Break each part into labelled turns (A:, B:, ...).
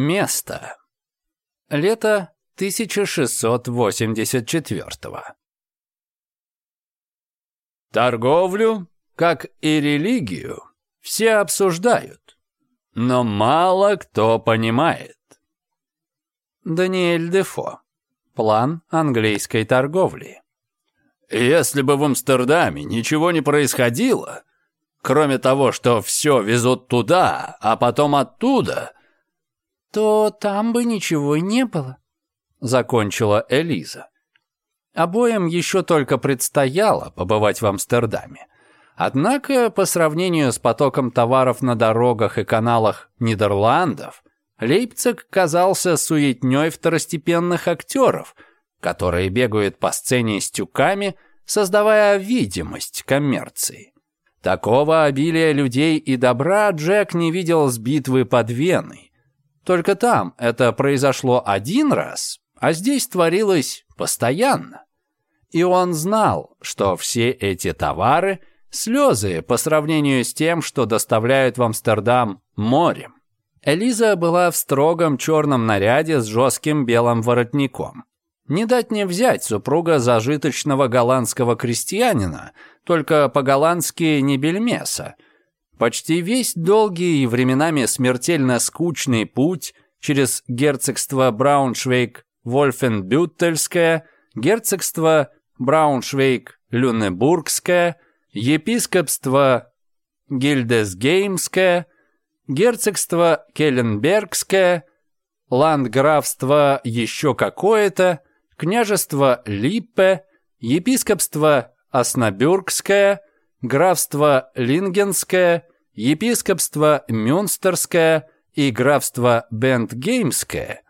A: Место. Лето 1684-го. Торговлю, как и религию, все обсуждают, но мало кто понимает. Даниэль Дефо. План английской торговли. Если бы в Амстердаме ничего не происходило, кроме того, что все везут туда, а потом оттуда –
B: то там бы ничего не было», — закончила Элиза. «Обоим еще только предстояло побывать в Амстердаме. Однако, по сравнению с потоком товаров на дорогах и каналах Нидерландов, Лейпциг казался суетней второстепенных актеров, которые бегают по сцене с тюками, создавая видимость коммерции. Такого обилия людей и добра Джек не видел с битвы под Веной. Только там это произошло один раз, а здесь творилось постоянно. И он знал, что все эти товары – слезы по сравнению с тем, что доставляют в Амстердам морем. Элиза была в строгом черном наряде с жестким белым воротником. Не дать не взять супруга зажиточного голландского крестьянина, только по-голландски не бельмеса – Почти весь долгий и временами смертельно скучный путь через герцогство Брауншвейг, Вольфенбюттельское, герцогство Брауншвейг, Люнебургское, епископство Гильдесгеймское, герцогство Келленбергское, ландграфство еще какое-то, княжество Липпе, епископство Оснобюргское – графство Лингенское, епископство Мюнстерское и графство Бентгеймское,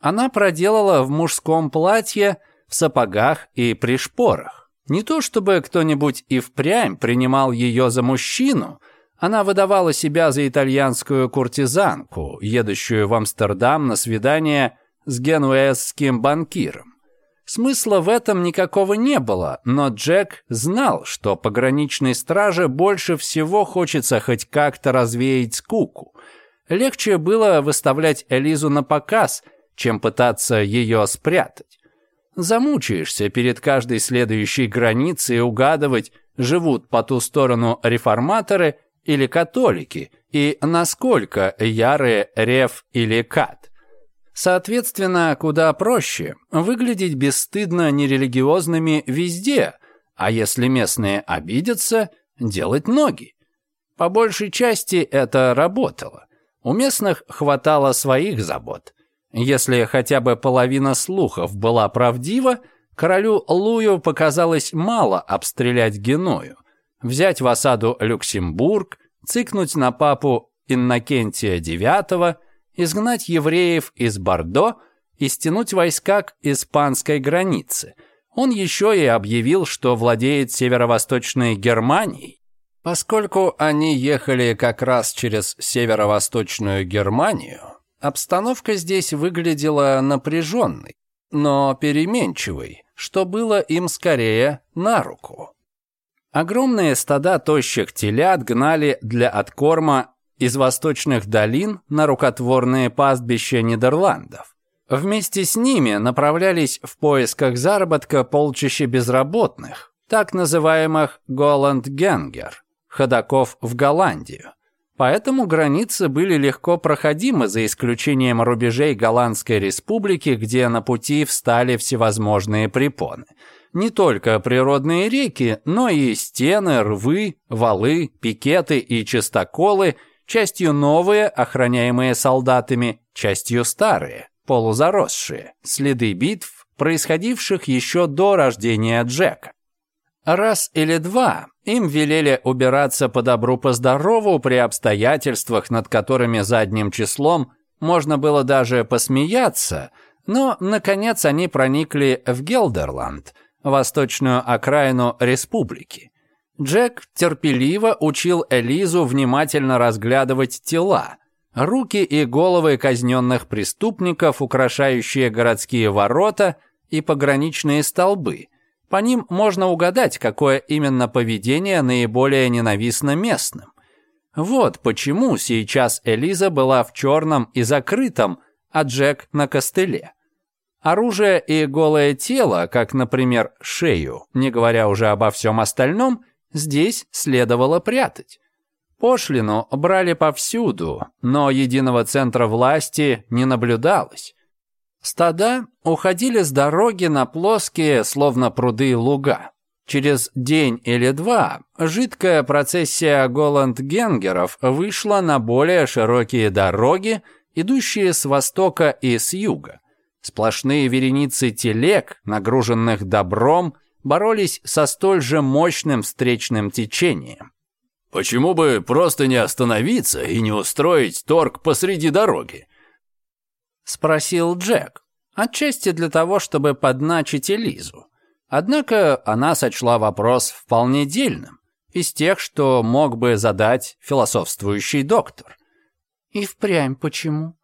B: она проделала в мужском платье, в сапогах и при шпорах. Не то чтобы кто-нибудь и впрямь принимал ее за мужчину, она выдавала себя за итальянскую куртизанку, едущую в Амстердам на свидание с генуэзским банкиром. Смысла в этом никакого не было, но Джек знал, что пограничной страже больше всего хочется хоть как-то развеять скуку. Легче было выставлять Элизу на показ, чем пытаться ее спрятать. Замучаешься перед каждой следующей границей угадывать, живут по ту сторону реформаторы или католики, и насколько ярые реф или кат – Соответственно, куда проще выглядеть бесстыдно нерелигиозными везде, а если местные обидятся, делать ноги. По большей части это работало. У местных хватало своих забот. Если хотя бы половина слухов была правдива, королю Лую показалось мало обстрелять Геную, взять в осаду Люксембург, цикнуть на папу Иннокентия IX – изгнать евреев из Бордо и стянуть войска к испанской границе. Он еще и объявил, что владеет северо-восточной Германией. Поскольку они ехали как раз через северо-восточную Германию, обстановка здесь выглядела напряженной, но переменчивой, что было им скорее на руку. Огромные стада тощих телят гнали для откорма из восточных долин на рукотворные пастбища Нидерландов. Вместе с ними направлялись в поисках заработка полчища безработных, так называемых Голландгенгер, ходаков в Голландию. Поэтому границы были легко проходимы, за исключением рубежей Голландской республики, где на пути встали всевозможные препоны. Не только природные реки, но и стены, рвы, валы, пикеты и чистоколы – частью новые, охраняемые солдатами, частью старые, полузаросшие, следы битв, происходивших еще до рождения Джека. Раз или два им велели убираться по добру по здорову при обстоятельствах, над которыми задним числом можно было даже посмеяться, но, наконец, они проникли в Гелдерланд, восточную окраину республики. Джек терпеливо учил Элизу внимательно разглядывать тела. Руки и головы казненных преступников, украшающие городские ворота и пограничные столбы. По ним можно угадать, какое именно поведение наиболее ненавистно местным. Вот почему сейчас Элиза была в черном и закрытом, а Джек на костыле. Оружие и голое тело, как, например, шею, не говоря уже обо всем остальном – Здесь следовало прятать. Пошлину брали повсюду, но единого центра власти не наблюдалось. Стада уходили с дороги на плоские, словно пруды луга. Через день или два жидкая процессия голландгенгеров вышла на более широкие дороги, идущие с востока и с юга. Сплошные вереницы телег, нагруженных добром боролись со столь же мощным встречным течением.
A: «Почему бы просто не остановиться и не устроить торг посреди дороги?»
B: Спросил Джек, отчасти для того, чтобы подначить Элизу. Однако она сочла вопрос вполне дельным, из тех, что мог бы задать философствующий доктор. «И впрямь почему?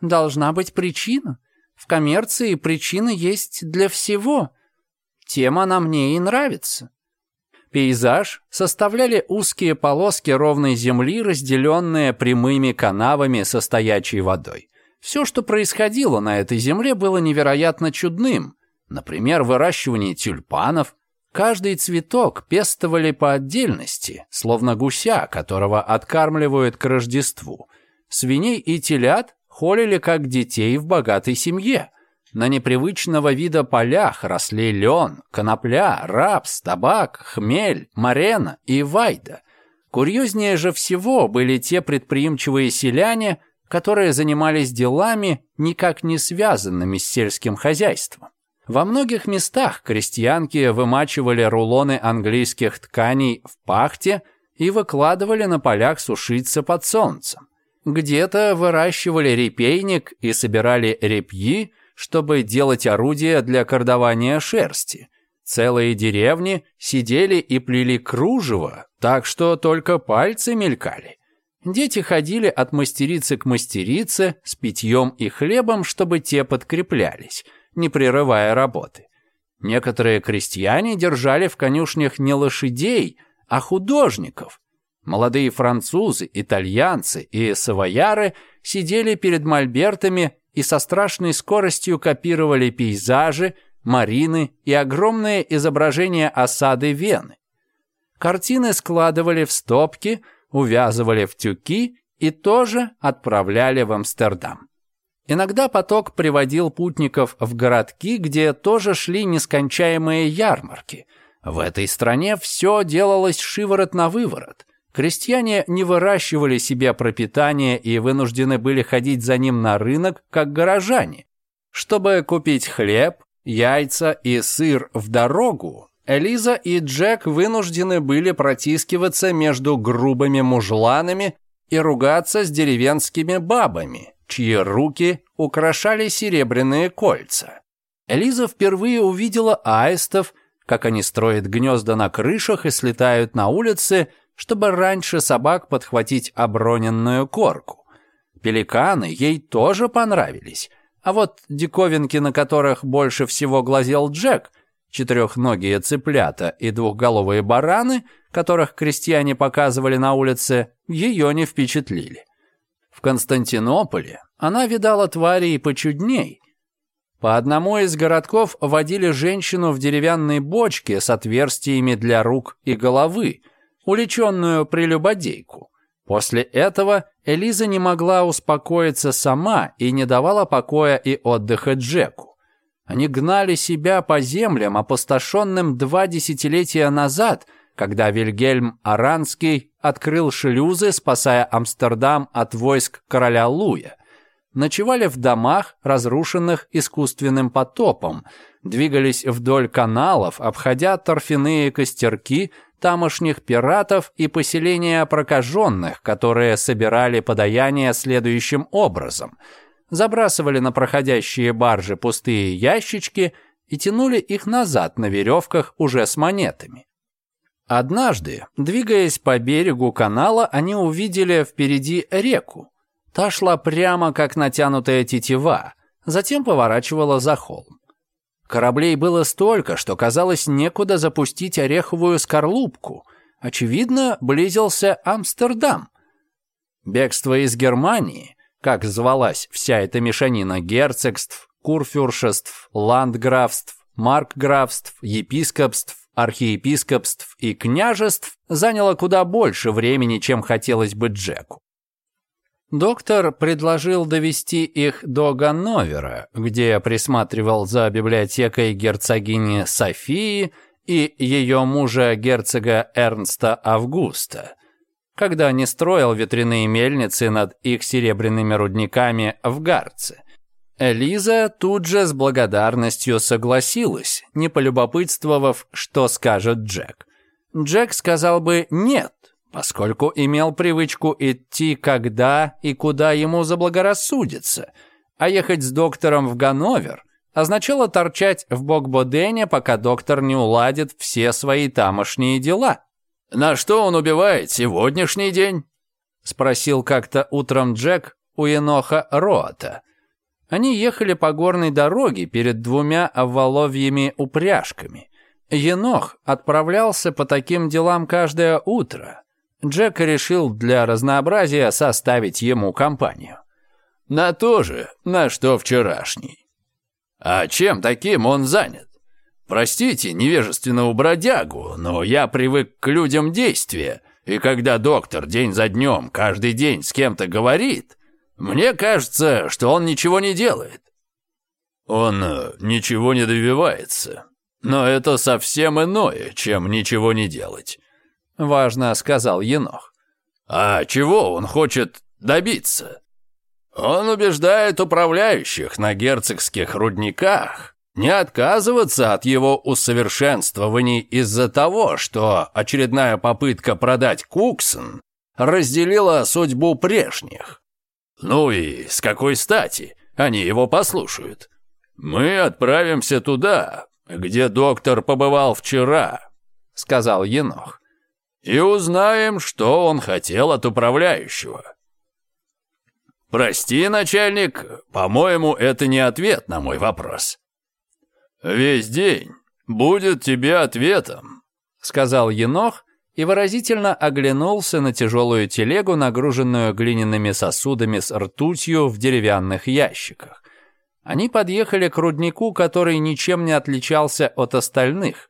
B: Должна быть причина. В коммерции причина есть для всего» тем она мне и нравится. Пейзаж составляли узкие полоски ровной земли, разделенные прямыми канавами со стоячей водой. Все, что происходило на этой земле, было невероятно чудным. Например, выращивание тюльпанов. Каждый цветок пестовали по отдельности, словно гуся, которого откармливают к Рождеству. Свиней и телят холили как детей в богатой семье – на непривычного вида полях росли лен, конопля, рапс, табак, хмель, марена и вайда. Курьезнее же всего были те предприимчивые селяне, которые занимались делами, никак не связанными с сельским хозяйством. Во многих местах крестьянки вымачивали рулоны английских тканей в пахте и выкладывали на полях сушиться под солнцем. Где-то выращивали репейник и собирали репьи – чтобы делать орудия для кордования шерсти. Целые деревни сидели и плели кружево, так что только пальцы мелькали. Дети ходили от мастерицы к мастерице с питьем и хлебом, чтобы те подкреплялись, не прерывая работы. Некоторые крестьяне держали в конюшнях не лошадей, а художников. Молодые французы, итальянцы и савояры сидели перед мольбертами и со страшной скоростью копировали пейзажи, марины и огромные изображения осады Вены. Картины складывали в стопки, увязывали в тюки и тоже отправляли в Амстердам. Иногда поток приводил путников в городки, где тоже шли нескончаемые ярмарки. В этой стране все делалось шиворот на выворот – Крестьяне не выращивали себе пропитание и вынуждены были ходить за ним на рынок, как горожане. Чтобы купить хлеб, яйца и сыр в дорогу, Элиза и Джек вынуждены были протискиваться между грубыми мужланами и ругаться с деревенскими бабами, чьи руки украшали серебряные кольца. Элиза впервые увидела аистов, как они строят гнезда на крышах и слетают на улицы – чтобы раньше собак подхватить оброненную корку. Пеликаны ей тоже понравились, а вот диковинки, на которых больше всего глазел Джек, четырехногие цыплята и двухголовые бараны, которых крестьяне показывали на улице, ее не впечатлили. В Константинополе она видала тварей почудней. По одному из городков водили женщину в деревянной бочке с отверстиями для рук и головы – уличенную прелюбодейку. После этого Элиза не могла успокоиться сама и не давала покоя и отдыха Джеку. Они гнали себя по землям, опустошенным два десятилетия назад, когда Вильгельм Аранский открыл шлюзы, спасая Амстердам от войск короля Луя. Ночевали в домах, разрушенных искусственным потопом, двигались вдоль каналов, обходя торфяные костерки – тамошних пиратов и поселения прокаженных, которые собирали подаяние следующим образом. Забрасывали на проходящие баржи пустые ящички и тянули их назад на веревках уже с монетами. Однажды, двигаясь по берегу канала, они увидели впереди реку. Та шла прямо, как натянутая тетива, затем поворачивала за холм. Кораблей было столько, что казалось некуда запустить ореховую скорлупку. Очевидно, близился Амстердам. Бегство из Германии, как звалась вся эта мешанина герцогств, курфюршеств, ландграфств, маркграфств, епископств, архиепископств и княжеств заняло куда больше времени, чем хотелось бы Джеку. Доктор предложил довести их до Ганновера, где я присматривал за библиотекой герцогини Софии и ее мужа герцога Эрнста Августа, когда они строил ветряные мельницы над их серебряными рудниками в Гарце. Элиза тут же с благодарностью согласилась, не полюбопытствовав, что скажет Джек. Джек сказал бы «нет», поскольку имел привычку идти когда и куда ему заблагорассудится, а ехать с доктором в Ганновер означало торчать в Бокбодене, пока доктор не уладит все свои тамошние дела.
A: «На что он убивает сегодняшний день?»
B: — спросил как-то утром Джек у Еноха Роата. Они ехали по горной дороге перед двумя оволовьими упряжками. Енох отправлялся по таким делам каждое утро, Джек решил для разнообразия составить ему компанию.
A: На то же, на что вчерашний. А чем таким он занят? Простите невежественного бродягу, но я привык к людям действия, и когда доктор день за днем, каждый день с кем-то говорит, мне кажется, что он ничего не делает. Он э, ничего не добивается, но это совсем иное, чем ничего не делать.
B: — важно сказал Енох.
A: «А чего он хочет добиться?» «Он убеждает управляющих на герцогских рудниках не отказываться от его усовершенствований из-за того, что очередная попытка продать Куксон разделила судьбу прежних. Ну и с какой стати они его послушают? Мы отправимся туда, где доктор побывал вчера», — сказал Енох и узнаем, что он хотел от управляющего. Прости, начальник, по-моему, это не ответ на мой вопрос. Весь день будет тебе ответом,
B: сказал Енох и выразительно оглянулся на тяжелую телегу, нагруженную глиняными сосудами с ртутью в деревянных ящиках. Они подъехали к руднику, который ничем не отличался от остальных.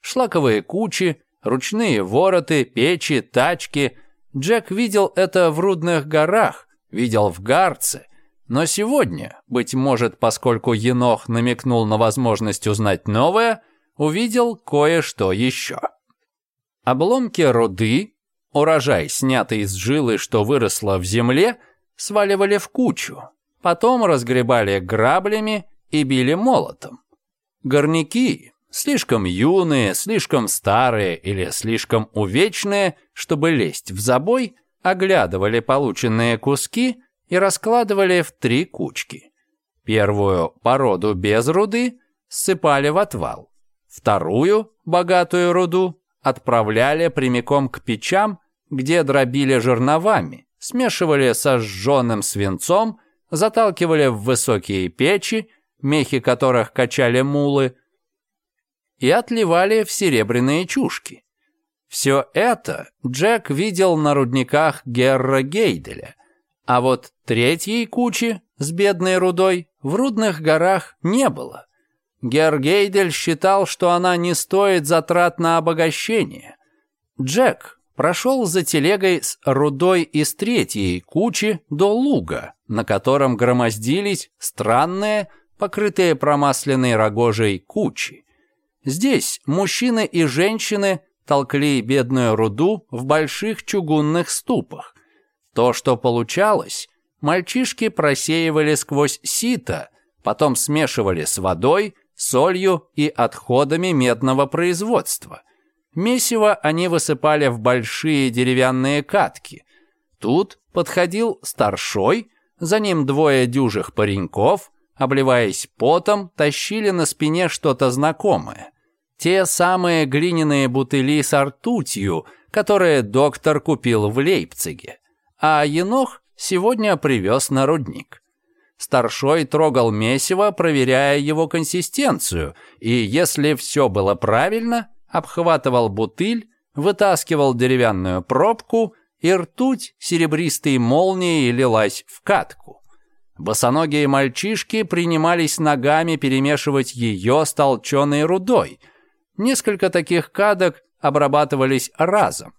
B: Шлаковые кучи, ручные вороты, печи, тачки. Джек видел это в Рудных горах, видел в Гарце. Но сегодня, быть может, поскольку Енох намекнул на возможность узнать новое, увидел кое-что еще. Обломки руды, урожай, снятый из жилы, что выросло в земле, сваливали в кучу, потом разгребали граблями и били молотом. Горняки, Слишком юные, слишком старые или слишком увечные, чтобы лезть в забой, оглядывали полученные куски и раскладывали в три кучки. Первую породу без руды ссыпали в отвал. Вторую, богатую руду, отправляли прямиком к печам, где дробили жерновами, смешивали со сжженным свинцом, заталкивали в высокие печи, мехи которых качали мулы, и отливали в серебряные чушки. Все это Джек видел на рудниках Герра Гейделя, а вот третьей кучи с бедной рудой в рудных горах не было. Герр Гейдель считал, что она не стоит затрат на обогащение. Джек прошел за телегой с рудой из третьей кучи до луга, на котором громоздились странные, покрытые промасленной рогожей кучи. Здесь мужчины и женщины толкли бедную руду в больших чугунных ступах. То, что получалось, мальчишки просеивали сквозь сито, потом смешивали с водой, солью и отходами медного производства. Месиво они высыпали в большие деревянные катки. Тут подходил старшой, за ним двое дюжих пареньков, обливаясь потом, тащили на спине что-то знакомое. Те самые глиняные бутыли с артутью, которые доктор купил в Лейпциге. А Енох сегодня привез на рудник. Старшой трогал месиво, проверяя его консистенцию, и если все было правильно, обхватывал бутыль, вытаскивал деревянную пробку, и ртуть серебристой молнией лилась в катку. Босоногие мальчишки принимались ногами перемешивать ее с толченой рудой – Несколько таких кадок обрабатывались разом.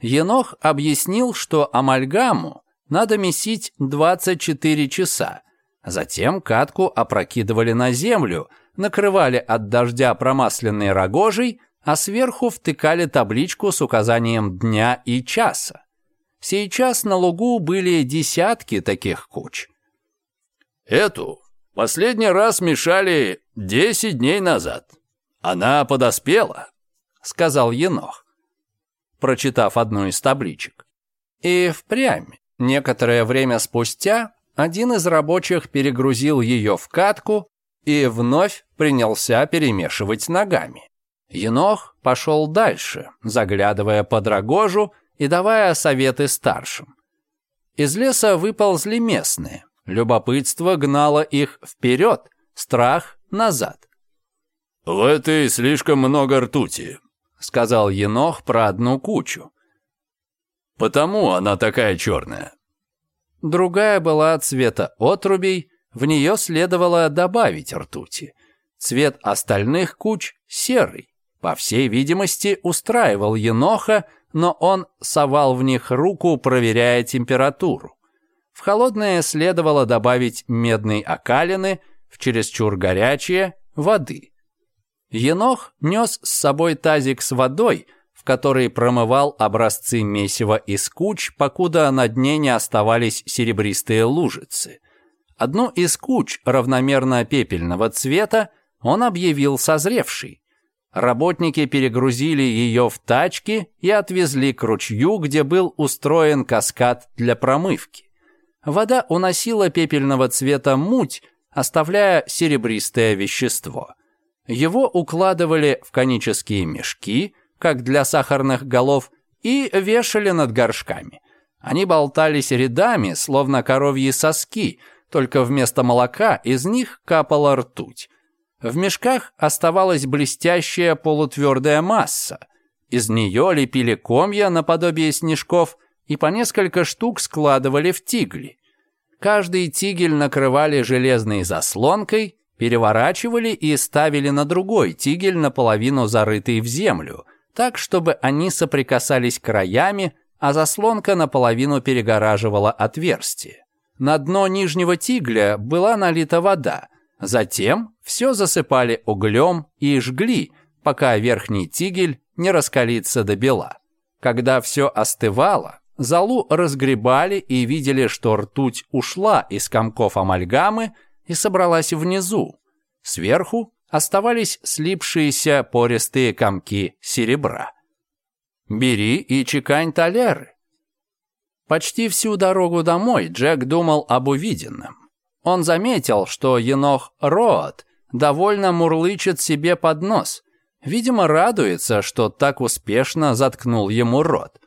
B: Енох объяснил, что амальгаму надо месить 24 часа. А затем катку опрокидывали на землю, накрывали от дождя промасленной рогожей, а сверху втыкали табличку с указанием дня и часа. Сейчас на лугу были десятки таких куч.
A: «Эту последний раз мешали 10 дней назад», «Она подоспела», — сказал Енох, прочитав одну из табличек.
B: И впрямь, некоторое время спустя, один из рабочих перегрузил ее в катку и вновь принялся перемешивать ногами. Енох пошел дальше, заглядывая под рогожу и давая советы старшим. Из леса выползли местные. Любопытство гнало их вперед, страх — назад.
A: «В этой слишком много ртути», —
B: сказал Енох про одну кучу.
A: «Потому она такая черная».
B: Другая была цвета отрубей, в нее следовало добавить ртути. Цвет остальных куч серый. По всей видимости, устраивал Еноха, но он совал в них руку, проверяя температуру. В холодное следовало добавить медной окалины, в чересчур горячее – воды. Енох нес с собой тазик с водой, в который промывал образцы месива из куч, покуда на дне не оставались серебристые лужицы. Одну из куч равномерно пепельного цвета он объявил созревшей. Работники перегрузили ее в тачки и отвезли к ручью, где был устроен каскад для промывки. Вода уносила пепельного цвета муть, оставляя серебристое вещество – его укладывали в конические мешки, как для сахарных голов, и вешали над горшками. Они болтались рядами, словно коровьи соски, только вместо молока из них капала ртуть. В мешках оставалась блестящая полутвердая масса. Из нее лепили комья наподобие снежков и по несколько штук складывали в тигли. Каждый тигель накрывали железной заслонкой переворачивали и ставили на другой тигель, наполовину зарытый в землю, так, чтобы они соприкасались краями, а заслонка наполовину перегораживала отверстие. На дно нижнего тигля была налита вода, затем все засыпали углем и жгли, пока верхний тигель не раскалится до бела. Когда все остывало, залу разгребали и видели, что ртуть ушла из комков амальгамы, и собралась внизу. Сверху оставались слипшиеся пористые комки серебра. «Бери и чекань талеры». Почти всю дорогу домой Джек думал об увиденном. Он заметил, что енох Роот довольно мурлычет себе под нос. Видимо, радуется, что так успешно заткнул ему рот.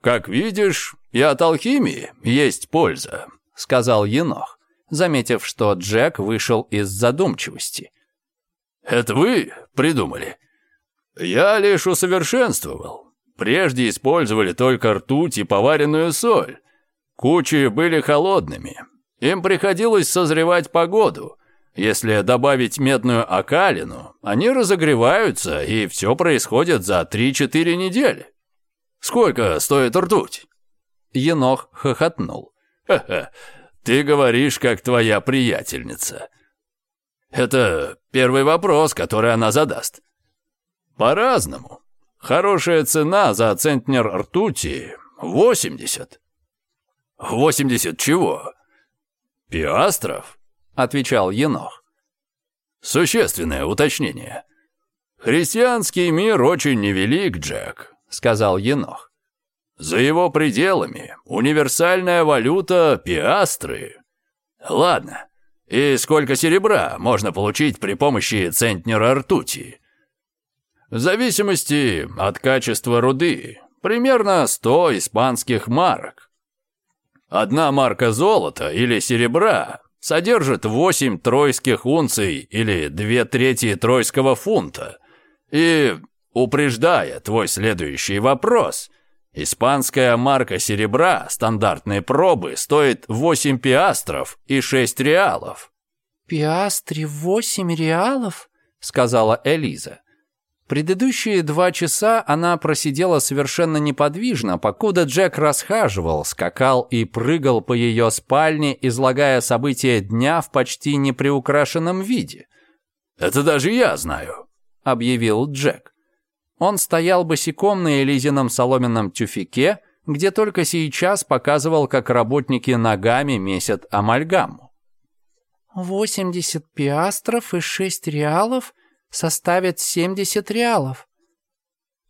A: «Как видишь, и от алхимии есть польза», — сказал енох
B: заметив, что Джек вышел из задумчивости.
A: «Это вы придумали? Я лишь усовершенствовал. Прежде использовали только ртуть и поваренную соль. Кучи были холодными. Им приходилось созревать погоду. Если добавить медную окалину, они разогреваются, и все происходит за 3-4 недели. Сколько стоит ртуть?»
B: Енох хохотнул.
A: «Ха-ха, ты говоришь, как твоя приятельница. Это первый вопрос, который она задаст. По-разному. Хорошая цена за центнер ртути — 80. 80 чего? Пиастров, отвечал Енох. Существенное уточнение. Христианский мир очень невелик, Джек, сказал Енох. За его пределами универсальная валюта – пиастры. Ладно, и сколько серебра можно получить при помощи центнера ртути? В зависимости от качества руды, примерно 100 испанских марок. Одна марка золота или серебра содержит 8 тройских унций или 2 трети тройского фунта. И, упреждая твой следующий вопрос – Испанская марка серебра стандартные пробы стоит 8 пиастров и 6 реалов.
B: «Пиастре 8 реалов?» — сказала Элиза. Предыдущие два часа она просидела совершенно неподвижно, покуда Джек расхаживал, скакал и прыгал по ее спальне, излагая события дня в почти неприукрашенном виде.
A: «Это даже я знаю», — объявил Джек
B: он стоял босиком на Элизином соломенном тюфике, где только сейчас показывал, как работники ногами месят амальгаму. «Восемьдесят пиастров и шесть реалов составят семьдесят реалов.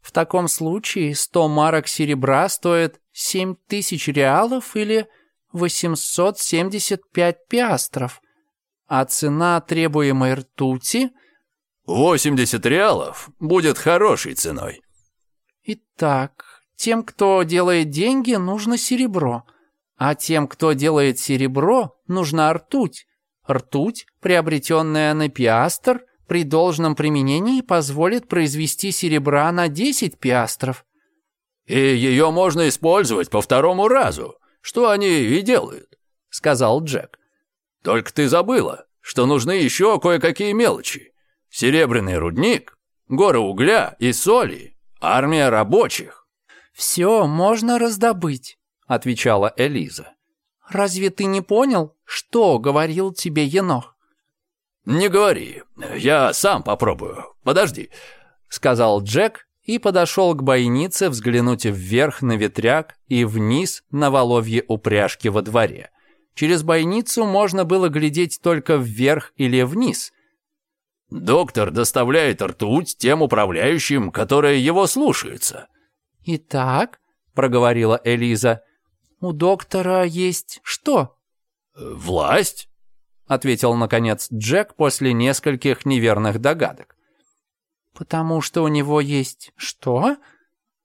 B: В таком случае сто марок серебра стоит семь тысяч реалов или восемьсот семьдесят пять пиастров, а цена требуемой ртути
A: 80 реалов будет хорошей ценой.
B: Итак, тем, кто делает деньги, нужно серебро, а тем, кто делает серебро, нужна ртуть. Ртуть, приобретенная на пиастр, при должном применении позволит произвести серебра на 10 пиастров.
A: И ее можно использовать по второму разу, что они и делают, сказал Джек. Только ты забыла, что нужны еще кое-какие мелочи. Серебряный рудник, горы угля и соли, армия рабочих».
B: «Все можно раздобыть», — отвечала Элиза. «Разве ты не понял, что говорил тебе Енох?»
A: «Не говори, я сам попробую. Подожди», — сказал Джек и подошел к бойнице взглянуть вверх на ветряк и вниз на воловье упряжки во дворе. Через бойницу можно было глядеть только вверх или вниз, Доктор доставляет ртуть тем управляющим, которые его слушаются.
B: «Итак», — проговорила Элиза, — «у доктора есть что?»
A: «Власть», —
B: ответил, наконец, Джек после нескольких неверных догадок. «Потому что у него есть что?»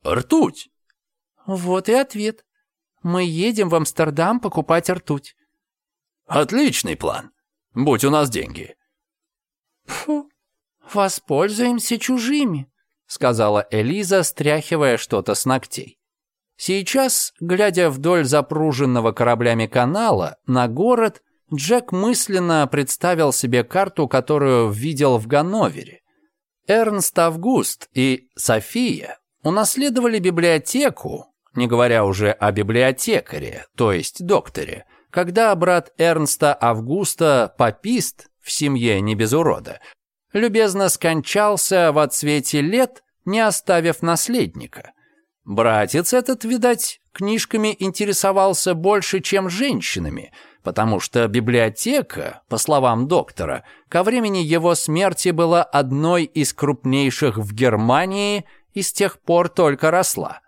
A: «Ртуть».
B: «Вот и ответ. Мы едем в Амстердам покупать ртуть».
A: «Отличный план. Будь у нас деньги».
B: «Фу, воспользуемся чужими», — сказала Элиза, стряхивая что-то с ногтей. Сейчас, глядя вдоль запруженного кораблями канала на город, Джек мысленно представил себе карту, которую видел в Ганновере. Эрнст Август и София унаследовали библиотеку, не говоря уже о библиотекаре, то есть докторе, когда брат Эрнста Августа, папист, в семье не без урода, любезно скончался в отсвете лет, не оставив наследника. Братец этот, видать, книжками интересовался больше, чем женщинами, потому что библиотека, по словам доктора, ко времени его смерти была одной из крупнейших в Германии и с тех пор только росла.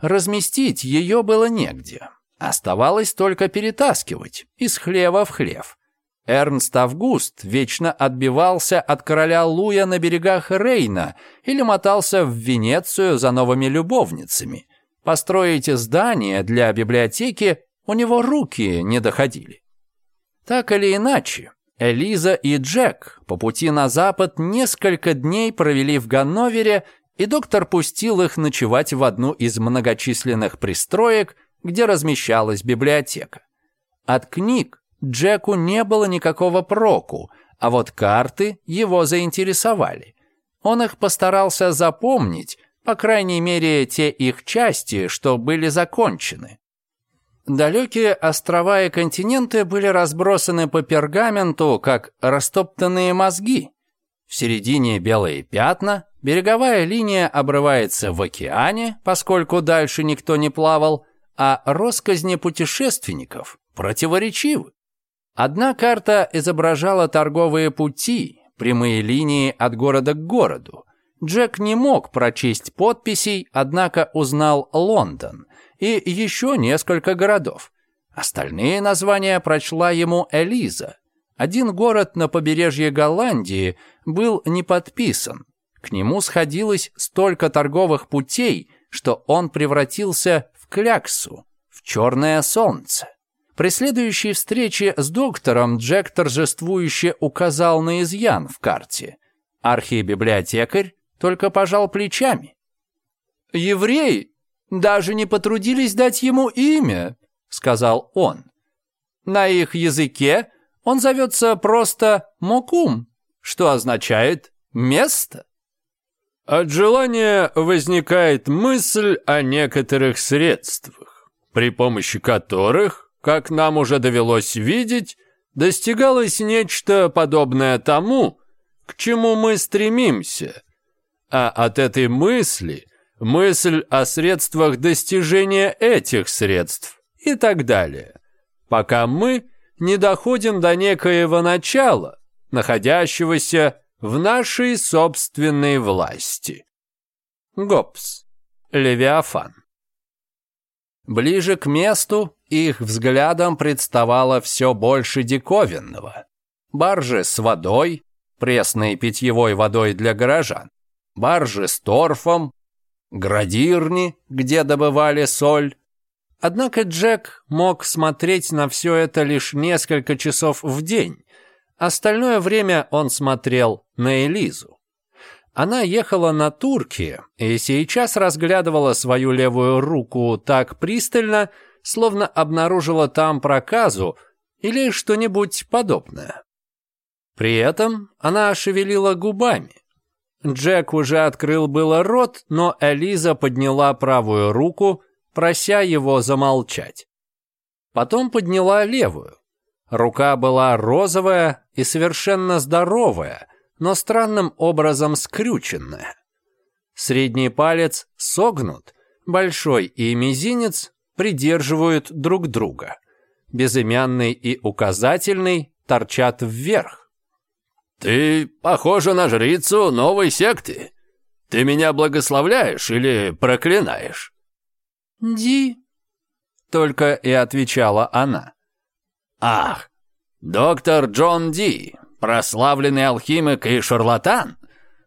B: Разместить ее было негде. Оставалось только перетаскивать из хлева в хлев. Эрнст Август вечно отбивался от короля Луя на берегах Рейна или мотался в Венецию за новыми любовницами. Построить здание для библиотеки у него руки не доходили. Так или иначе, Элиза и Джек по пути на запад несколько дней провели в Ганновере, и доктор пустил их ночевать в одну из многочисленных пристроек, где размещалась библиотека. От книг Джеку не было никакого проку, а вот карты его заинтересовали. Он их постарался запомнить, по крайней мере, те их части, что были закончены. Далекие острова и континенты были разбросаны по пергаменту, как растоптанные мозги. В середине белые пятна, береговая линия обрывается в океане, поскольку дальше никто не плавал, а росказни путешественников противоречивы. Одна карта изображала торговые пути, прямые линии от города к городу. Джек не мог прочесть подписей, однако узнал Лондон и еще несколько городов. Остальные названия прочла ему Элиза. Один город на побережье Голландии был не подписан. К нему сходилось столько торговых путей, что он превратился в кляксу, в черное солнце. При следующей встрече с доктором Джек торжествующе указал на изъян в карте. Архибиблиотекарь только пожал плечами. «Евреи даже не потрудились дать ему имя», — сказал он. «На их языке он зовется просто Мокум, что означает «место».
A: От желания возникает мысль о некоторых средствах, при помощи которых как нам уже довелось видеть, достигалось нечто подобное тому, к чему мы стремимся. А от этой мысли мысль о средствах достижения этих средств и так далее, пока мы не доходим до некоего начала, находящегося в нашей собственной власти. Гоббс. Левиафан. Ближе к месту их взглядом представало все больше диковинного. Баржи с водой, пресной питьевой водой для горожан, баржи с торфом, градирни, где добывали соль. Однако Джек мог смотреть на все это лишь несколько часов в день. Остальное время он смотрел на Элизу. Она ехала на турке и сейчас разглядывала свою левую руку так пристально, словно обнаружила там проказу или что-нибудь подобное. При этом она шевелила губами. Джек уже открыл было рот, но Элиза подняла правую руку, прося его замолчать. Потом подняла левую. Рука была розовая и совершенно здоровая, но странным образом скрюченная. Средний палец согнут, большой и мизинец придерживают друг друга. Безымянный и указательный торчат вверх. «Ты похожа на жрицу новой секты. Ты меня благословляешь или проклинаешь?»
B: «Ди», — только и отвечала она.
A: «Ах, доктор Джон Ди, Прославленный алхимик и шарлатан?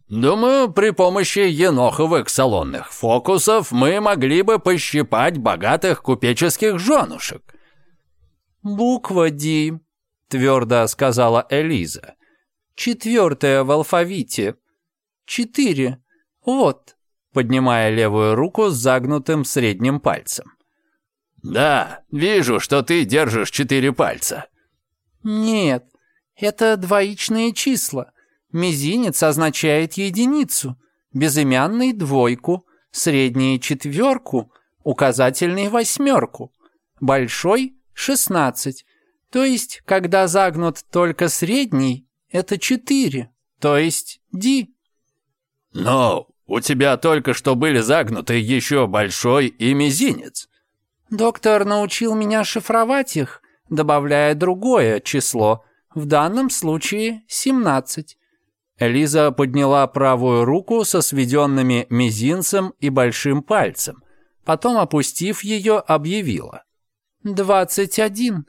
A: Думаю, при помощи еноховых салонных фокусов мы могли бы пощипать богатых купеческих женушек».
B: «Буква Ди», — твердо сказала Элиза. «Четвертая в алфавите. Четыре. Вот», — поднимая левую руку с загнутым средним пальцем.
A: «Да, вижу, что ты держишь четыре пальца».
B: «Нет, это двоичные числа. Мизинец означает единицу, безымянный – двойку, средний – четверку, указательный – восьмерку, большой – шестнадцать. То есть, когда загнут только средний, это четыре, то есть D.
A: Но у тебя только что были загнуты еще большой и мизинец.
B: Доктор научил меня шифровать их, добавляя другое число – в данном случае 17. Элиза подняла правую руку со сведенными мизинцем и большим пальцем. Потом, опустив ее, объявила. 21.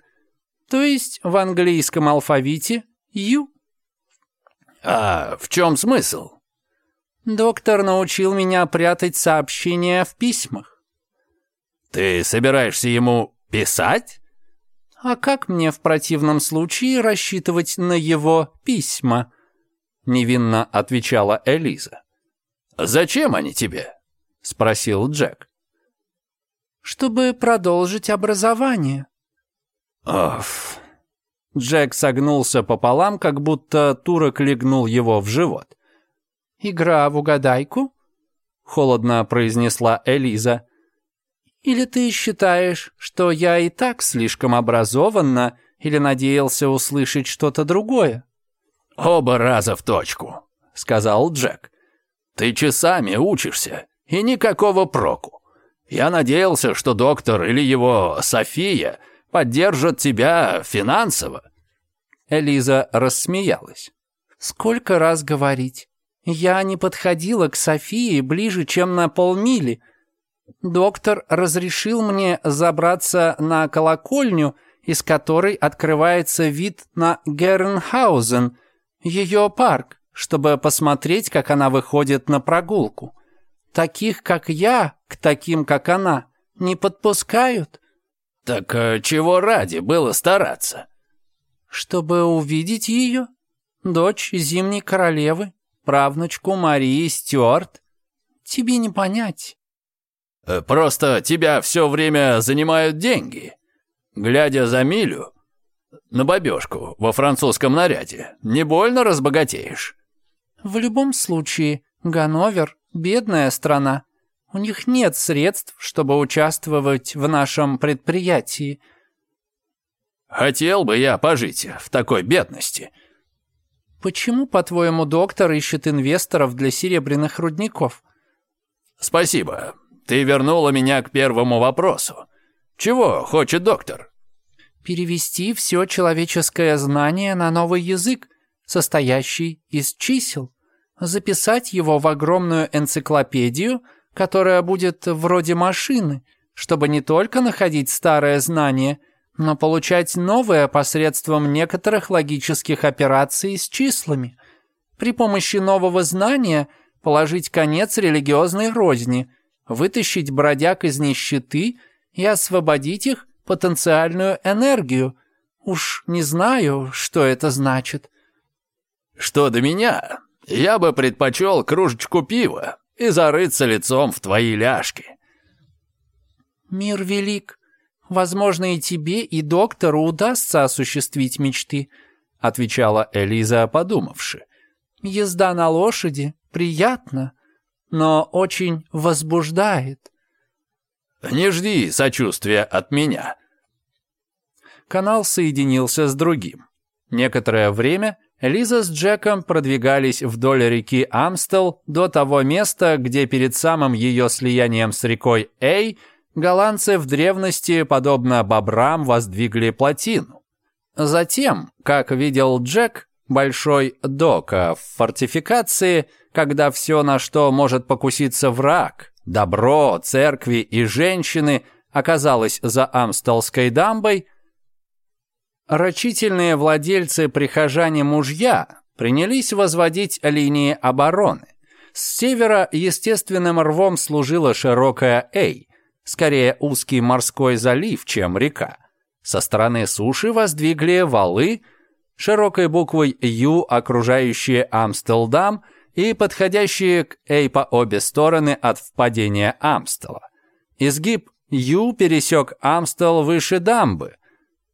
B: То есть в английском алфавите «ю».
A: «А в чем смысл?»
B: «Доктор научил меня прятать сообщения в письмах».
A: «Ты собираешься ему писать?»
B: А как мне в противном случае рассчитывать на его письма?» Невинно отвечала Элиза.
A: «Зачем они тебе?» Спросил Джек.
B: «Чтобы продолжить образование».
A: «Оф...»
B: Джек согнулся пополам, как будто турок легнул его в живот. «Игра в угадайку?» — холодно произнесла Элиза. Или ты считаешь, что я и так слишком образованно или надеялся услышать что-то другое?»
A: «Оба раза в точку», — сказал Джек. «Ты часами учишься, и никакого проку. Я надеялся, что доктор или его София поддержат тебя финансово».
B: Элиза рассмеялась. «Сколько раз говорить? Я не подходила к Софии ближе, чем на полмили, Доктор разрешил мне забраться на колокольню, из которой открывается вид на Гернхаузен, ее парк, чтобы посмотреть, как она выходит на прогулку. Таких, как я, к таким, как она, не подпускают.
A: Так э, чего ради было стараться?
B: Чтобы увидеть ее, дочь зимней королевы, правнучку Марии Стюарт. Тебе не понять.
A: Э, просто тебя все время занимают деньги. Глядя за милю, на бабёшку во французском наряде, не больно разбогатеешь.
C: В любом случае, Ганновер – бедная страна. У них нет средств, чтобы участвовать в нашем предприятии.
A: Хотел бы я пожить в такой бедности.
C: Почему, по-твоему, доктор ищет инвесторов для серебряных рудников?
A: Спасибо, ты вернула меня к первому вопросу. Чего хочет доктор?
C: Перевести все человеческое знание на новый язык, состоящий из чисел. Записать его в огромную энциклопедию, которая будет вроде машины, чтобы не только находить старое знание, но получать новое посредством некоторых логических операций с числами. При помощи нового знания положить конец религиозной розни – вытащить бродяг из нищеты и освободить их потенциальную энергию. Уж не знаю, что это значит.
A: Что до меня, я бы предпочел кружечку пива и зарыться лицом в твои ляжки.
C: Мир велик. Возможно, и тебе, и доктору удастся осуществить мечты, отвечала Элиза, подумавши. Езда на лошади приятно но очень возбуждает.
A: Не жди сочувствия от меня.
B: Канал соединился с другим. Некоторое время Лиза с Джеком продвигались вдоль реки Амстел до того места, где перед самым ее слиянием с рекой Эй голландцы в древности, подобно бобрам, воздвигли плотину. Затем, как видел Джек, Большой дока в фортификации, когда все, на что может покуситься враг, добро, церкви и женщины, оказалось за Амстелской дамбой, рачительные владельцы прихожане-мужья принялись возводить линии обороны. С севера естественным рвом служила широкая Эй, скорее узкий морской залив, чем река. Со стороны суши воздвигли валы – широкой буквой «Ю», окружающие Амстелдам и подходящие к «Эй» по обе стороны от впадения Амстела. Изгиб «Ю» пересек Амстел выше дамбы.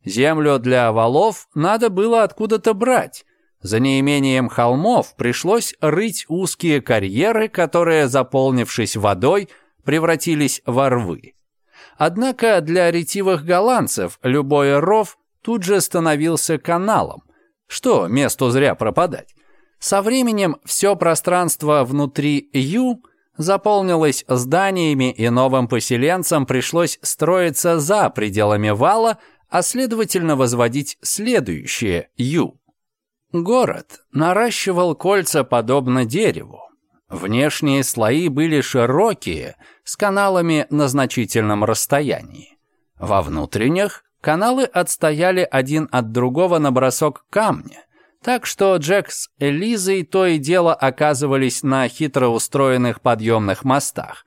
B: Землю для валов надо было откуда-то брать. За неимением холмов пришлось рыть узкие карьеры, которые, заполнившись водой, превратились во рвы. Однако для ретивых голландцев любой ров тут же становился каналом, что месту зря пропадать? Со временем все пространство внутри Ю заполнилось зданиями, и новым поселенцам пришлось строиться за пределами вала, а следовательно возводить следующее Ю. Город наращивал кольца подобно дереву. Внешние слои были широкие, с каналами на значительном расстоянии. Во внутренних Каналы отстояли один от другого на бросок камня, так что Джек с Элизой то и дело оказывались на хитро устроенных подъемных мостах.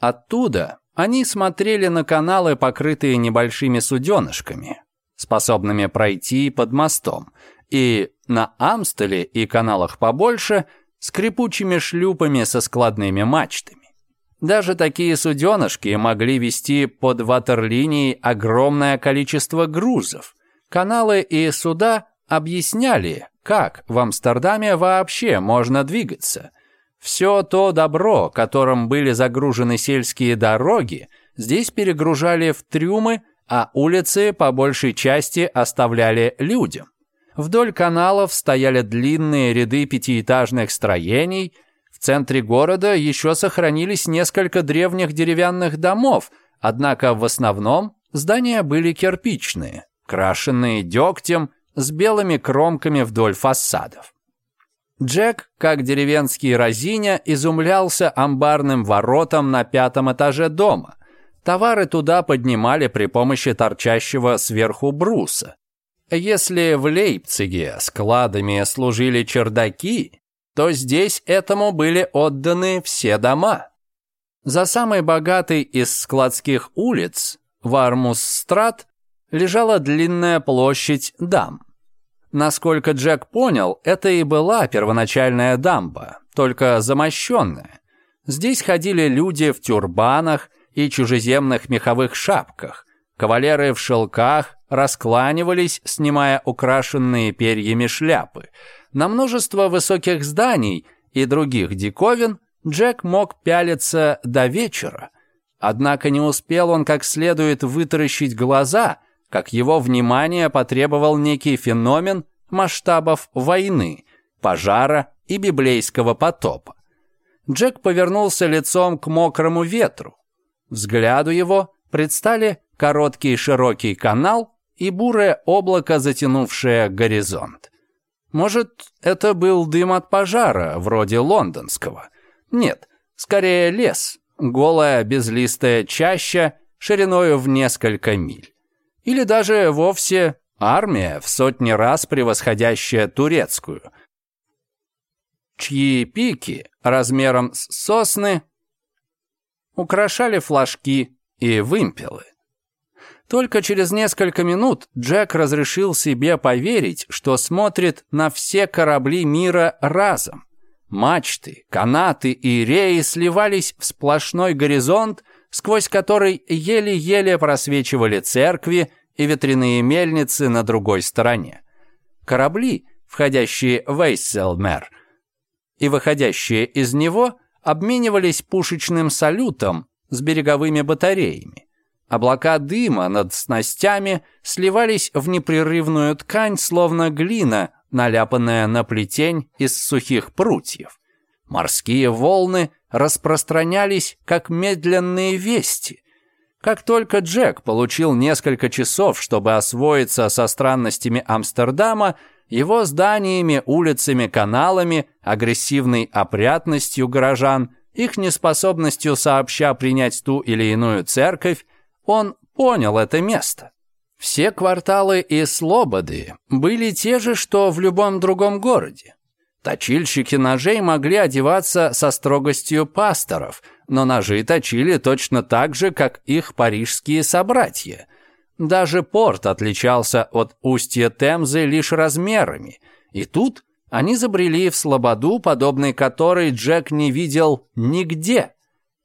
B: Оттуда они смотрели на каналы, покрытые небольшими суденышками, способными пройти под мостом, и на Амстеле и каналах побольше, скрипучими шлюпами со складными мачтами. Даже такие суденышки могли вести под ватерлинией огромное количество грузов. Каналы и суда объясняли, как в Амстердаме вообще можно двигаться. Все то добро, которым были загружены сельские дороги, здесь перегружали в трюмы, а улицы по большей части оставляли людям. Вдоль каналов стояли длинные ряды пятиэтажных строений – центре города еще сохранились несколько древних деревянных домов, однако в основном здания были кирпичные, крашенные дегтем, с белыми кромками вдоль фасадов. Джек, как деревенский разиня, изумлялся амбарным воротам на пятом этаже дома. Товары туда поднимали при помощи торчащего сверху бруса. Если в Лейпциге складами служили чердаки, то здесь этому были отданы все дома. За самой богатой из складских улиц, Вармус-Страт, лежала длинная площадь дам. Насколько Джек понял, это и была первоначальная дамба, только замощенная. Здесь ходили люди в тюрбанах и чужеземных меховых шапках. Кавалеры в шелках раскланивались, снимая украшенные перьями шляпы – на множество высоких зданий и других диковин Джек мог пялиться до вечера. Однако не успел он как следует вытаращить глаза, как его внимание потребовал некий феномен масштабов войны, пожара и библейского потопа. Джек повернулся лицом к мокрому ветру. Взгляду его предстали короткий широкий канал и бурое облако, затянувшее горизонт. Может, это был дым от пожара, вроде лондонского? Нет, скорее лес, голая безлистая чаща шириною в несколько миль. Или даже вовсе армия, в сотни раз превосходящая турецкую, чьи пики размером с сосны украшали флажки и вымпелы. Только через несколько минут Джек разрешил себе поверить, что смотрит на все корабли мира разом. Мачты, канаты и реи сливались в сплошной горизонт, сквозь который еле-еле просвечивали церкви и ветряные мельницы на другой стороне. Корабли, входящие в Эйсселмер и выходящие из него, обменивались пушечным салютом с береговыми батареями. Облака дыма над снастями сливались в непрерывную ткань, словно глина, наляпанная на плетень из сухих прутьев. Морские волны распространялись, как медленные вести. Как только Джек получил несколько часов, чтобы освоиться со странностями Амстердама, его зданиями, улицами, каналами, агрессивной опрятностью горожан, их неспособностью сообща принять ту или иную церковь, он понял это место. Все кварталы и слободы были те же, что в любом другом городе. Точильщики ножей могли одеваться со строгостью пасторов, но ножи точили точно так же, как их парижские собратья. Даже порт отличался от устья Темзы лишь размерами, и тут они забрели в слободу, подобной которой Джек не видел нигде.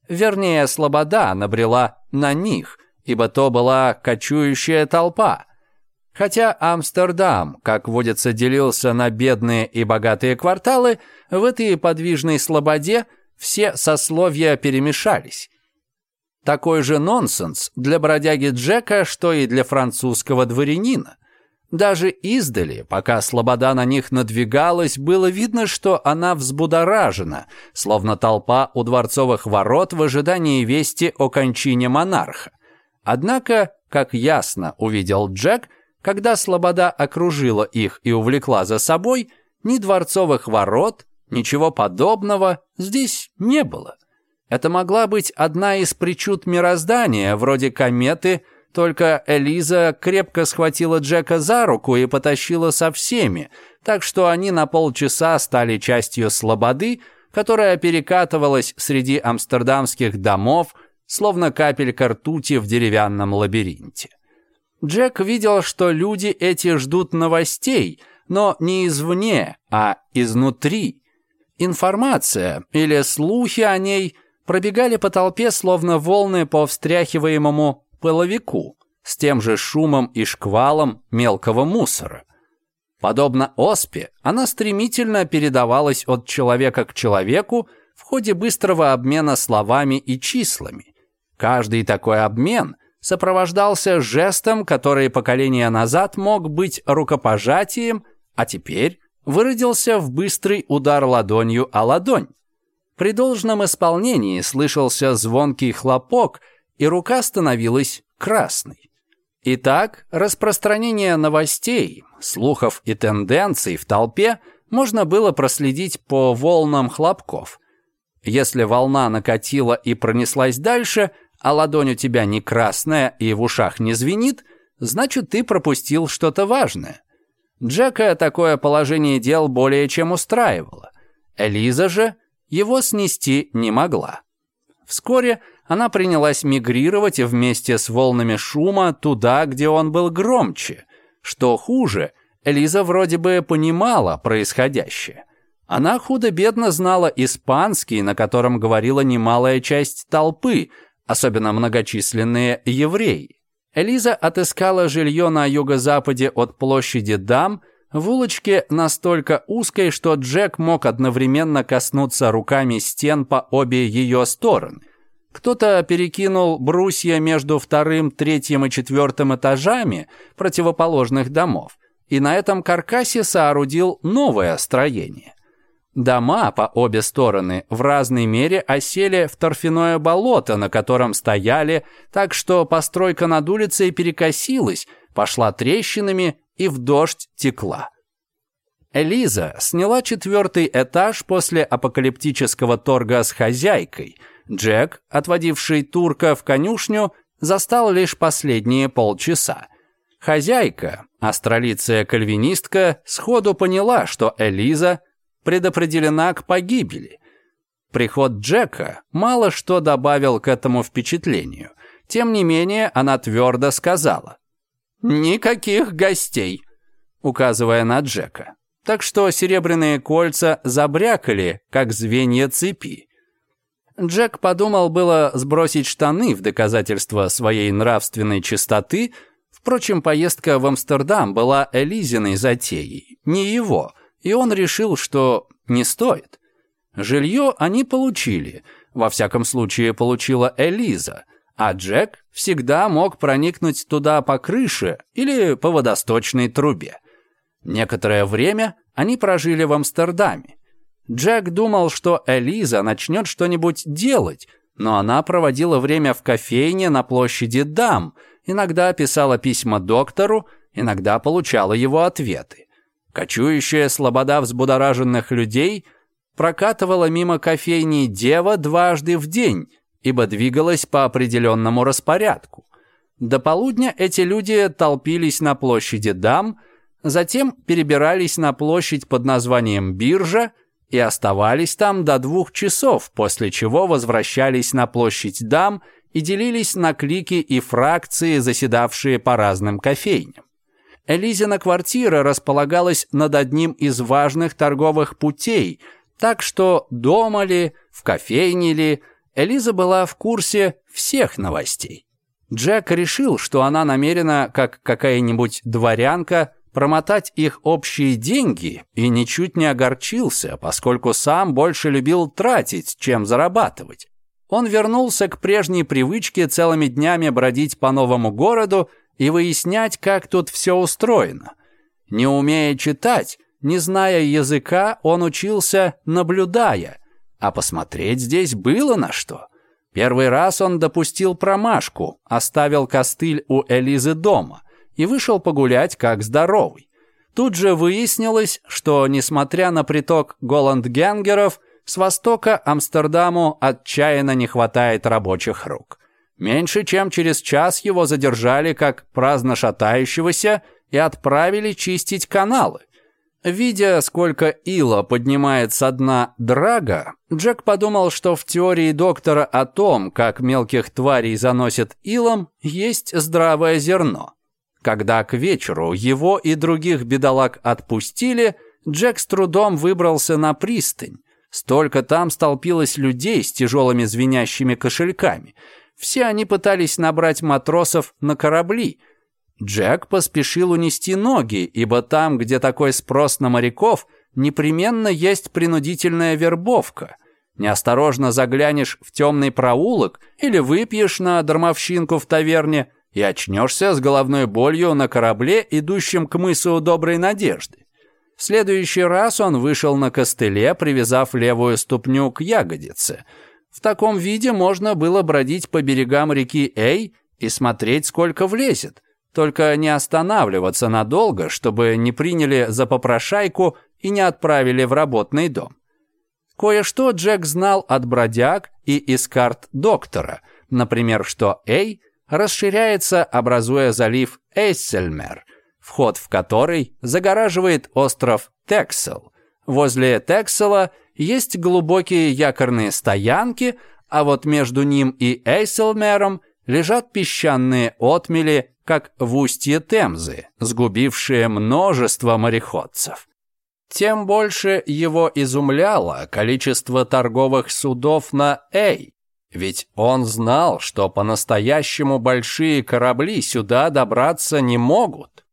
B: Вернее, слобода набрела на них – ибо то была кочующая толпа. Хотя Амстердам, как водится, делился на бедные и богатые кварталы, в этой подвижной слободе все сословия перемешались. Такой же нонсенс для бродяги Джека, что и для французского дворянина. Даже издали, пока слобода на них надвигалась, было видно, что она взбудоражена, словно толпа у дворцовых ворот в ожидании вести о кончине монарха. Однако, как ясно увидел Джек, когда слобода окружила их и увлекла за собой, ни дворцовых ворот, ничего подобного здесь не было. Это могла быть одна из причуд мироздания, вроде кометы, только Элиза крепко схватила Джека за руку и потащила со всеми, так что они на полчаса стали частью слободы, которая перекатывалась среди амстердамских домов – словно капелька ртути в деревянном лабиринте. Джек видел, что люди эти ждут новостей, но не извне, а изнутри. Информация или слухи о ней пробегали по толпе, словно волны по встряхиваемому половику, с тем же шумом и шквалом мелкого мусора. Подобно оспе, она стремительно передавалась от человека к человеку в ходе быстрого обмена словами и числами – Каждый такой обмен сопровождался жестом, который поколение назад мог быть рукопожатием, а теперь выродился в быстрый удар ладонью о ладонь. При должном исполнении слышался звонкий хлопок, и рука становилась красной. Итак, распространение новостей, слухов и тенденций в толпе можно было проследить по волнам хлопков. Если волна накатила и пронеслась дальше – а ладонь у тебя не красная и в ушах не звенит, значит, ты пропустил что-то важное. Джека такое положение дел более чем устраивало. Элиза же его снести не могла. Вскоре она принялась мигрировать вместе с волнами шума туда, где он был громче. Что хуже, Элиза вроде бы понимала происходящее. Она худо-бедно знала испанский, на котором говорила немалая часть толпы – особенно многочисленные евреи. Элиза отыскала жилье на юго-западе от площади Дам в улочке настолько узкой, что Джек мог одновременно коснуться руками стен по обе ее стороны. Кто-то перекинул брусья между вторым, третьим и четвертым этажами противоположных домов, и на этом каркасе соорудил новое строение. Дома по обе стороны в разной мере осели в торфяное болото, на котором стояли, так что постройка над улицей перекосилась, пошла трещинами и в дождь текла. Элиза сняла четвертый этаж после апокалиптического торга с хозяйкой. Джек, отводивший турка в конюшню, застал лишь последние полчаса. Хозяйка, астролиция-кальвинистка, сходу поняла, что Элиза предопределена к погибели. Приход Джека мало что добавил к этому впечатлению. Тем не менее, она твердо сказала «Никаких гостей», указывая на Джека. Так что серебряные кольца забрякали, как звенья цепи. Джек подумал было сбросить штаны в доказательство своей нравственной чистоты, впрочем, поездка в Амстердам была Элизиной затеей, не его – и он решил, что не стоит. Жилье они получили, во всяком случае получила Элиза, а Джек всегда мог проникнуть туда по крыше или по водосточной трубе. Некоторое время они прожили в Амстердаме. Джек думал, что Элиза начнет что-нибудь делать, но она проводила время в кофейне на площади Дам, иногда писала письма доктору, иногда получала его ответы. Кочующая слобода взбудораженных людей прокатывала мимо кофейни «Дева» дважды в день, ибо двигалась по определенному распорядку. До полудня эти люди толпились на площади Дам, затем перебирались на площадь под названием «Биржа» и оставались там до двух часов, после чего возвращались на площадь Дам и делились на клики и фракции, заседавшие по разным кофейням. Элизина квартира располагалась над одним из важных торговых путей, так что дома ли, в кофейне ли, Элиза была в курсе всех новостей. Джек решил, что она намерена, как какая-нибудь дворянка, промотать их общие деньги и ничуть не огорчился, поскольку сам больше любил тратить, чем зарабатывать. Он вернулся к прежней привычке целыми днями бродить по новому городу и выяснять, как тут все устроено. Не умея читать, не зная языка, он учился, наблюдая. А посмотреть здесь было на что. Первый раз он допустил промашку, оставил костыль у Элизы дома и вышел погулять как здоровый. Тут же выяснилось, что, несмотря на приток голландгенгеров, с востока Амстердаму отчаянно не хватает рабочих рук. Меньше чем через час его задержали как праздно шатающегося и отправили чистить каналы. Видя, сколько ила поднимает со дна драга, Джек подумал, что в теории доктора о том, как мелких тварей заносит илом, есть здравое зерно. Когда к вечеру его и других бедолаг отпустили, Джек с трудом выбрался на пристань. Столько там столпилось людей с тяжелыми звенящими кошельками – все они пытались набрать матросов на корабли. Джек поспешил унести ноги, ибо там, где такой спрос на моряков, непременно есть принудительная вербовка. Неосторожно заглянешь в темный проулок или выпьешь на дармовщинку в таверне и очнешься с головной болью на корабле, идущем к мысу Доброй Надежды. В следующий раз он вышел на костыле, привязав левую ступню к ягодице – в таком виде можно было бродить по берегам реки Эй и смотреть, сколько влезет. Только не останавливаться надолго, чтобы не приняли за попрошайку и не отправили в работный дом. Кое-что Джек знал от бродяг и из карт доктора, например, что Эй расширяется, образуя залив Эссельмер, вход в который загораживает остров Тексел. Возле Тексела – есть глубокие якорные стоянки, а вот между ним и Эйселмером лежат песчаные отмели, как в устье Темзы, сгубившие множество мореходцев. Тем больше его изумляло количество торговых судов на Эй, ведь он знал, что по-настоящему большие корабли сюда добраться не могут.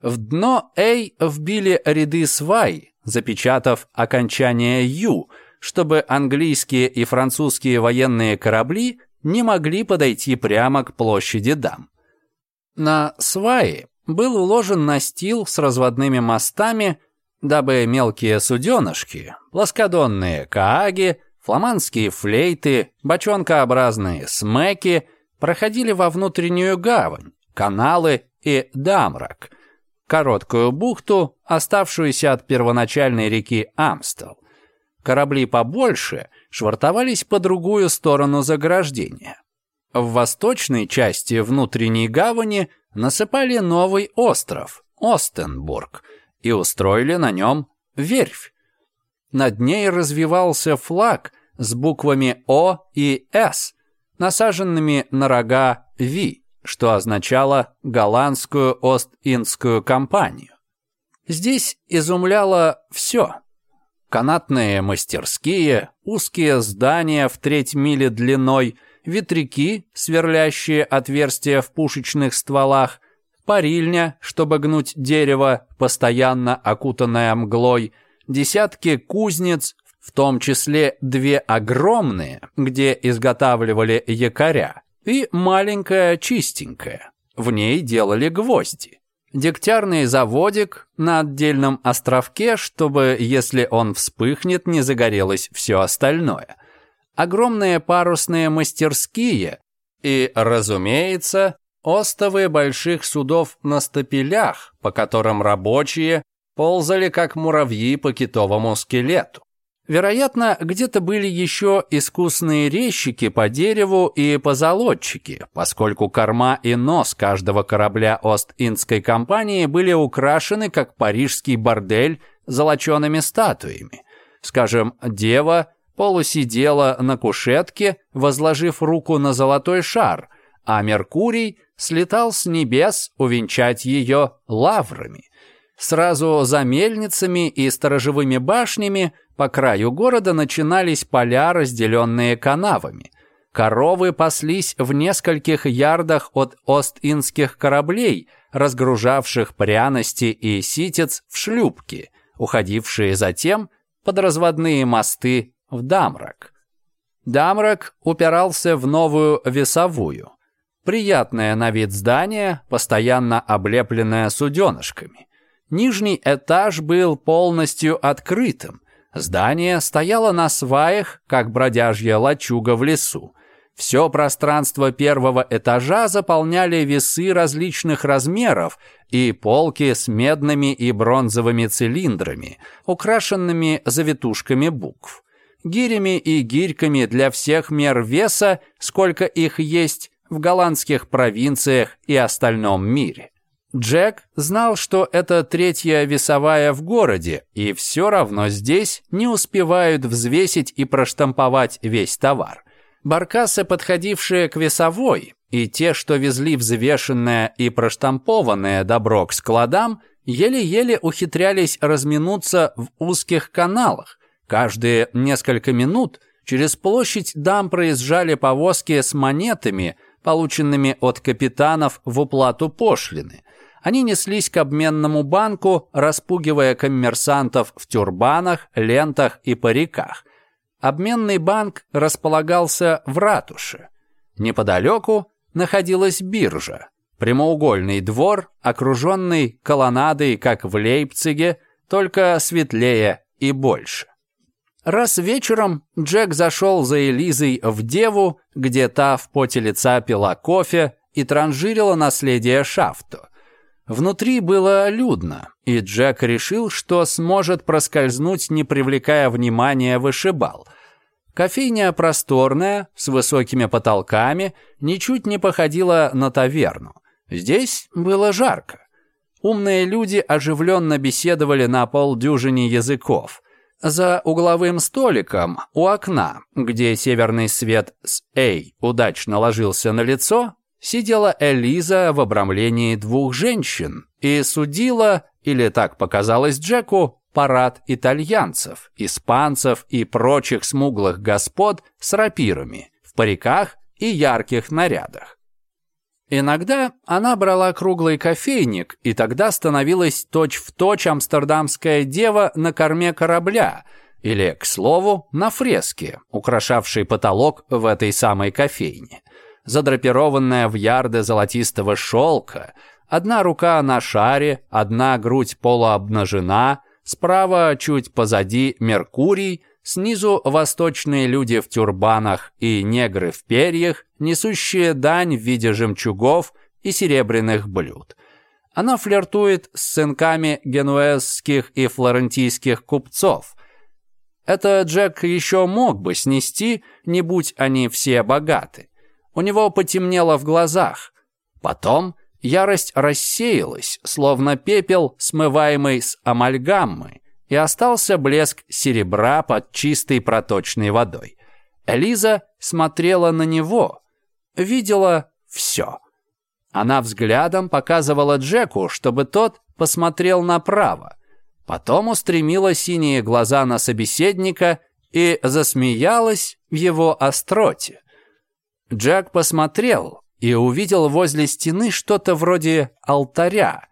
B: В дно Эй вбили ряды свай, запечатав окончание «ю», чтобы английские и французские военные корабли не могли подойти прямо к площади дам. На свае был уложен настил с разводными мостами, дабы мелкие суденышки, плоскодонные кааги, фламандские флейты, бочонкообразные смеки проходили во внутреннюю гавань, каналы и дамрак – короткую бухту, оставшуюся от первоначальной реки Амстел. Корабли побольше швартовались по другую сторону заграждения. В восточной части внутренней гавани насыпали новый остров – Остенбург и устроили на нем верфь. Над ней развивался флаг с буквами О и С, насаженными на рога Ви что означало «Голландскую Ост-Индскую компанию». Здесь изумляло все. Канатные мастерские, узкие здания в треть мили длиной, ветряки, сверлящие отверстия в пушечных стволах, парильня, чтобы гнуть дерево, постоянно окутанное мглой, десятки кузнец, в том числе две огромные, где изготавливали якоря, и маленькая чистенькая. В ней делали гвозди. Дегтярный заводик на отдельном островке, чтобы, если он вспыхнет, не загорелось все остальное. Огромные парусные мастерские и, разумеется, остовы больших судов на стапелях, по которым рабочие ползали как муравьи по китовому скелету. Вероятно, где-то были еще искусные резчики по дереву и позолотчики, поскольку корма и нос каждого корабля Ост-Индской компании были украшены, как парижский бордель, золочеными статуями. Скажем, дева полусидела на кушетке, возложив руку на золотой шар, а Меркурий слетал с небес увенчать ее лаврами. Сразу за мельницами и сторожевыми башнями по краю города начинались поля, разделенные канавами. Коровы паслись в нескольких ярдах от остинских кораблей, разгружавших пряности и ситец в шлюпки, уходившие затем под разводные мосты в Дамрак. Дамрак упирался в новую весовую. Приятное на вид здание, постоянно облепленное суденышками. Нижний этаж был полностью открытым, Здание стояло на сваях, как бродяжья лачуга в лесу. Все пространство первого этажа заполняли весы различных размеров и полки с медными и бронзовыми цилиндрами, украшенными завитушками букв. Гирями и гирьками для всех мер веса, сколько их есть в голландских провинциях и остальном мире. Джек знал, что это третья весовая в городе, и все равно здесь не успевают взвесить и проштамповать весь товар. Баркасы, подходившие к весовой, и те, что везли взвешенное и проштампованное добро к складам, еле-еле ухитрялись разминуться в узких каналах. Каждые несколько минут через площадь дам проезжали повозки с монетами, полученными от капитанов в уплату пошлины – они неслись к обменному банку, распугивая коммерсантов в тюрбанах, лентах и париках. Обменный банк располагался в ратуше. Неподалеку находилась биржа. Прямоугольный двор, окруженный колоннадой, как в Лейпциге, только светлее и больше. Раз вечером Джек зашел за Элизой в Деву, где та в поте лица пила кофе и транжирила наследие Шафту. Внутри было людно, и Джек решил, что сможет проскользнуть, не привлекая внимания вышибал. Кофейня просторная, с высокими потолками, ничуть не походила на таверну. Здесь было жарко. Умные люди оживленно беседовали на полдюжине языков. За угловым столиком у окна, где северный свет с «Эй» удачно ложился на лицо, сидела Элиза в обрамлении двух женщин и судила, или так показалось Джеку, парад итальянцев, испанцев и прочих смуглых господ с рапирами, в париках и ярких нарядах. Иногда она брала круглый кофейник, и тогда становилась точь-в-точь точь амстердамская дева на корме корабля, или, к слову, на фреске, украшавшей потолок в этой самой кофейне – задрапированная в ярды золотистого шелка, одна рука на шаре, одна грудь полуобнажена, справа, чуть позади, Меркурий, снизу восточные люди в тюрбанах и негры в перьях, несущие дань в виде жемчугов и серебряных блюд. Она флиртует с сынками генуэзских и флорентийских купцов. Это Джек еще мог бы снести, не будь они все богаты. У него потемнело в глазах. Потом ярость рассеялась, словно пепел, смываемый с амальгаммы, и остался блеск серебра под чистой проточной водой. Элиза смотрела на него, видела все. Она взглядом показывала Джеку, чтобы тот посмотрел направо. Потом устремила синие глаза на собеседника и засмеялась в его остроте. Джек посмотрел и увидел возле стены что-то вроде алтаря.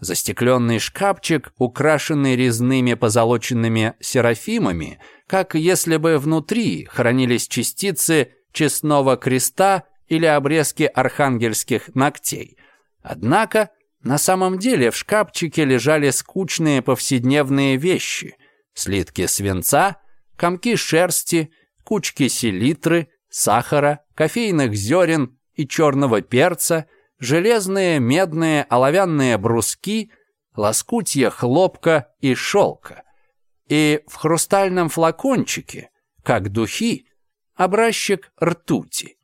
B: Застекленный шкафчик, украшенный резными позолоченными серафимами, как если бы внутри хранились частицы честного креста или обрезки архангельских ногтей. Однако на самом деле в шкафчике лежали скучные повседневные вещи. Слитки свинца, комки шерсти, кучки селитры, сахара, кофейных зерен и черного перца, железные, медные, оловянные бруски, лоскутья хлопка и шелка. И в хрустальном флакончике, как духи, образчик ртути.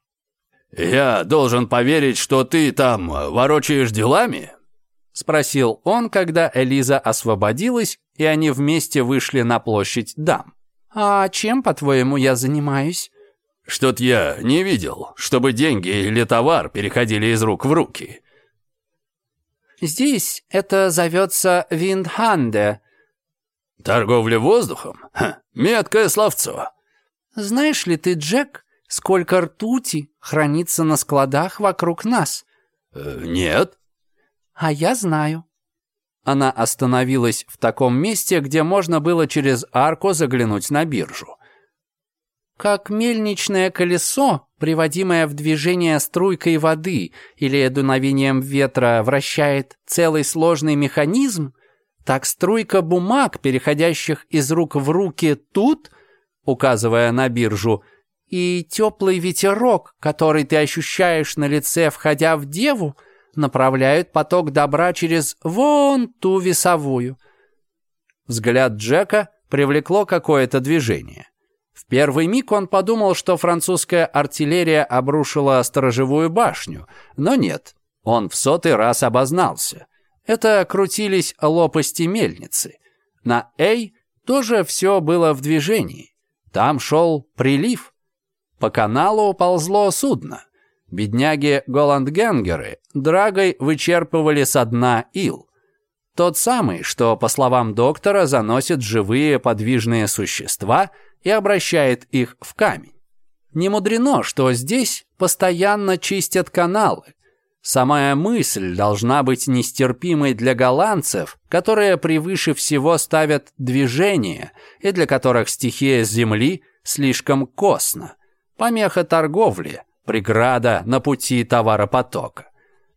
A: «Я должен поверить, что ты там ворочаешь делами?»
B: — спросил он, когда Элиза освободилась, и они вместе вышли на площадь дам. «А чем, по-твоему, я занимаюсь?»
A: Что-то я не видел, чтобы деньги или товар переходили из рук в руки.
C: Здесь это зовется Виндханде.
A: Торговля воздухом? Ха, меткое словцо.
C: Знаешь ли ты, Джек, сколько ртути хранится на складах вокруг нас?
A: Э, нет.
C: А я знаю.
B: Она остановилась в таком месте, где можно было через арку заглянуть на биржу как мельничное колесо, приводимое в движение струйкой воды или дуновением ветра, вращает целый сложный механизм, так струйка бумаг, переходящих из рук в руки тут, указывая на биржу, и теплый ветерок, который ты ощущаешь на лице, входя в деву, направляют поток добра через вон ту весовую. Взгляд Джека привлекло какое-то движение. В первый миг он подумал, что французская артиллерия обрушила сторожевую башню, но нет, он в сотый раз обознался. Это крутились лопасти мельницы. На «Эй» тоже все было в движении. Там шел прилив. По каналу ползло судно. Бедняги голландгенгеры драгой вычерпывали со дна ил. Тот самый, что, по словам доктора, заносит живые подвижные существа – и обращает их в камень. Не мудрено, что здесь постоянно чистят каналы. Самая мысль должна быть нестерпимой для голландцев, которые превыше всего ставят движение и для которых стихия земли слишком косна. Помеха торговли, преграда на пути товаропотока.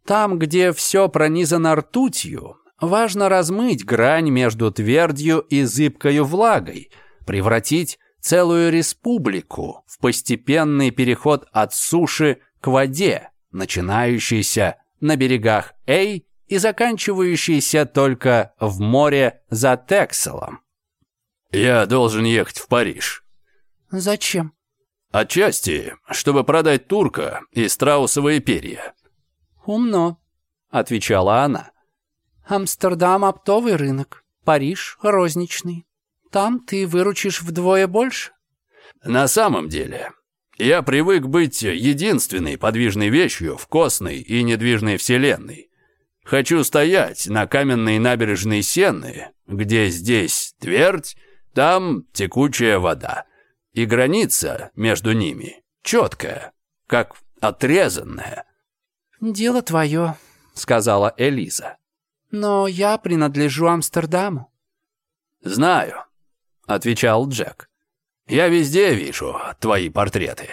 B: Там, где все пронизано ртутью, важно размыть грань между твердью и зыбкою влагой, превратить целую республику в постепенный переход от суши к воде, начинающийся на берегах Эй и заканчивающийся только в море за Текселом.
A: «Я должен ехать в Париж».
C: «Зачем?»
A: «Отчасти, чтобы продать турка и страусовые перья».
C: «Умно», — отвечала она. «Амстердам — оптовый рынок, Париж — розничный». Там ты выручишь вдвое больше.
A: На самом деле, я привык быть единственной подвижной вещью в костной и недвижной вселенной. Хочу стоять на каменной набережной Сенны, где здесь твердь, там текучая вода. И граница между ними четкая, как отрезанная.
C: «Дело твое», — сказала Элиза. «Но я принадлежу Амстердаму».
A: «Знаю», — отвечал Джек. «Я везде вижу твои портреты».